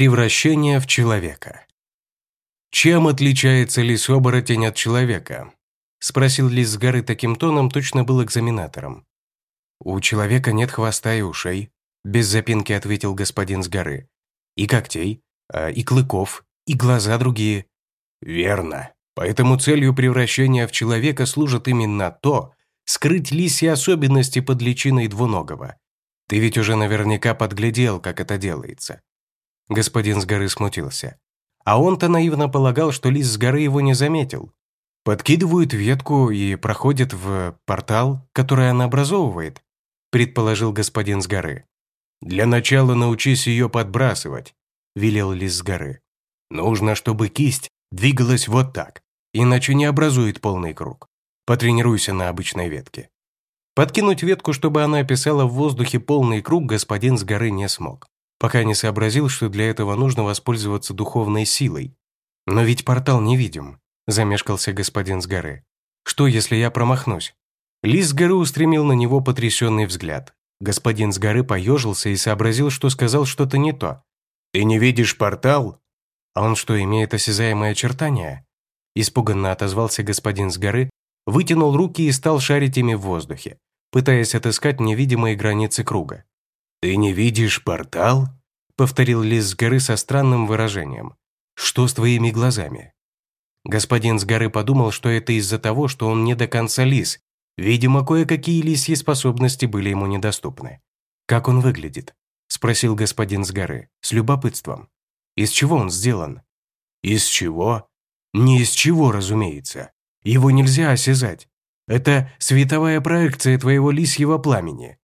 Превращение в человека. «Чем отличается лис-оборотень от человека?» – спросил лис с горы таким тоном, точно был экзаменатором. «У человека нет хвоста и ушей», – без запинки ответил господин с горы. «И когтей, а, и клыков, и глаза другие». «Верно. Поэтому целью превращения в человека служит именно то, скрыть лисьи особенности под личиной двуногого. Ты ведь уже наверняка подглядел, как это делается. Господин с горы смутился. А он-то наивно полагал, что лис с горы его не заметил. Подкидывают ветку и проходят в портал, который она образовывает, предположил господин с горы. «Для начала научись ее подбрасывать», – велел лис с горы. «Нужно, чтобы кисть двигалась вот так, иначе не образует полный круг. Потренируйся на обычной ветке». Подкинуть ветку, чтобы она описала в воздухе полный круг, господин с горы не смог пока не сообразил, что для этого нужно воспользоваться духовной силой. «Но ведь портал невидим», – замешкался господин с горы. «Что, если я промахнусь?» Лис с горы устремил на него потрясенный взгляд. Господин с горы поежился и сообразил, что сказал что-то не то. «Ты не видишь портал?» «А он что, имеет осязаемое очертание?» Испуганно отозвался господин с горы, вытянул руки и стал шарить ими в воздухе, пытаясь отыскать невидимые границы круга. «Ты не видишь портал?» — повторил лис с горы со странным выражением. «Что с твоими глазами?» Господин с горы подумал, что это из-за того, что он не до конца лис. Видимо, кое-какие лисьи способности были ему недоступны. «Как он выглядит?» — спросил господин с горы, с любопытством. «Из чего он сделан?» «Из чего?» «Не из чего, разумеется. Его нельзя осязать. Это световая проекция твоего лисьего пламени.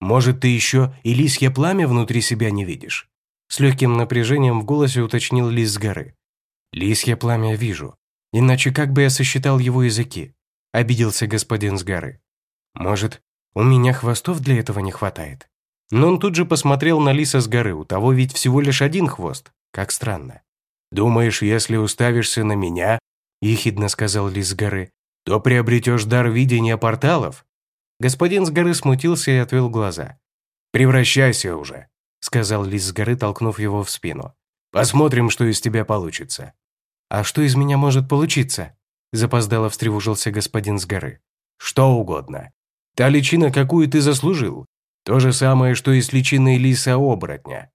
Может, ты еще и лисье пламя внутри себя не видишь?» С легким напряжением в голосе уточнил лис с горы. «Лисье пламя вижу. Иначе как бы я сосчитал его языки?» Обиделся господин с горы. «Может, у меня хвостов для этого не хватает?» Но он тут же посмотрел на лиса с горы, у того ведь всего лишь один хвост. Как странно. «Думаешь, если уставишься на меня, — ехидно сказал лис с горы, — то приобретешь дар видения порталов?» Господин с горы смутился и отвел глаза. «Превращайся уже», — сказал лис с горы, толкнув его в спину. «Посмотрим, что из тебя получится». «А что из меня может получиться?» Запоздало встревожился господин с горы. «Что угодно. Та личина, какую ты заслужил. То же самое, что и с личиной лиса-оборотня».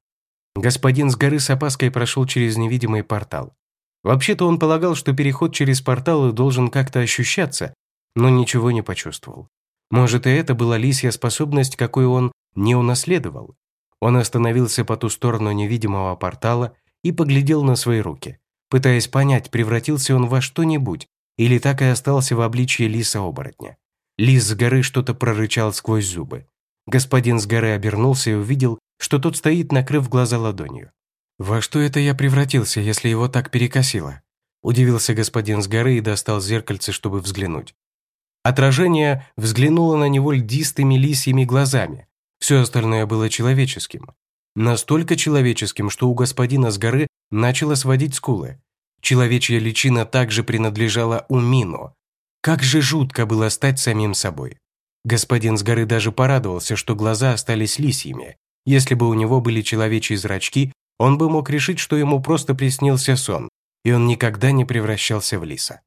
Господин с горы с опаской прошел через невидимый портал. Вообще-то он полагал, что переход через порталы должен как-то ощущаться, но ничего не почувствовал. Может, и это была лисья способность, какой он не унаследовал. Он остановился по ту сторону невидимого портала и поглядел на свои руки, пытаясь понять, превратился он во что-нибудь или так и остался в обличье лиса-оборотня. Лис с горы что-то прорычал сквозь зубы. Господин с горы обернулся и увидел, что тот стоит, накрыв глаза ладонью. «Во что это я превратился, если его так перекосило?» Удивился господин с горы и достал зеркальце, чтобы взглянуть. Отражение взглянуло на него льдистыми лисьими глазами. Все остальное было человеческим. Настолько человеческим, что у господина с горы начало сводить скулы. Человечья личина также принадлежала Умину. Как же жутко было стать самим собой. Господин с горы даже порадовался, что глаза остались лисьими. Если бы у него были человечьи зрачки, он бы мог решить, что ему просто приснился сон, и он никогда не превращался в лиса.